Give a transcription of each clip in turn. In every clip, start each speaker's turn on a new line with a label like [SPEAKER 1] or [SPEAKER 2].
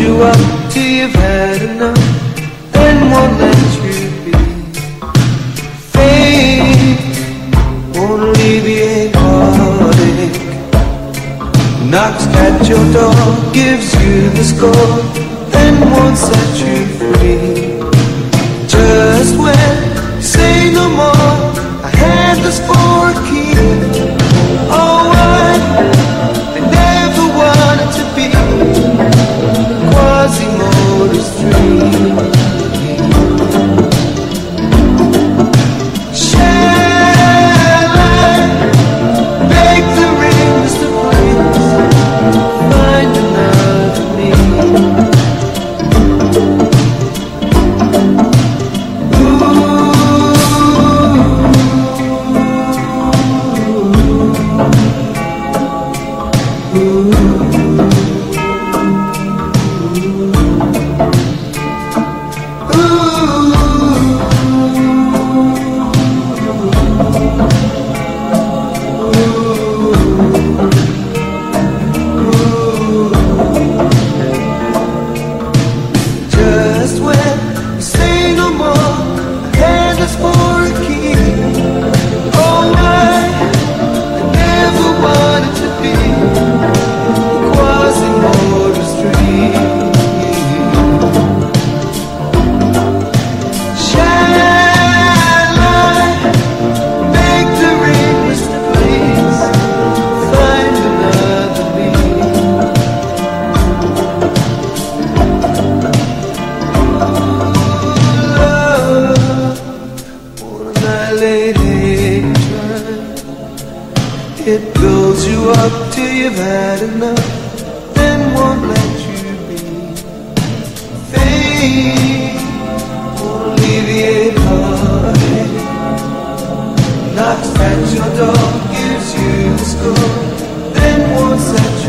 [SPEAKER 1] till you've had enough, then won't let you be. Fate won't alleviate heartache. Knocks at your door, gives you the score, then won't set you free. Just when say no more, I had this for a key. It builds you up till you've had enough, then won't let you be. Fate won't alleviate heartache. Knocks at your door, gives you the score, then won't set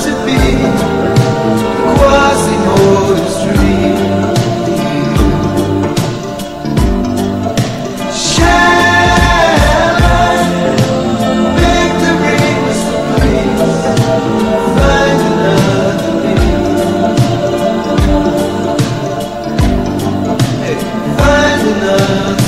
[SPEAKER 1] to be enough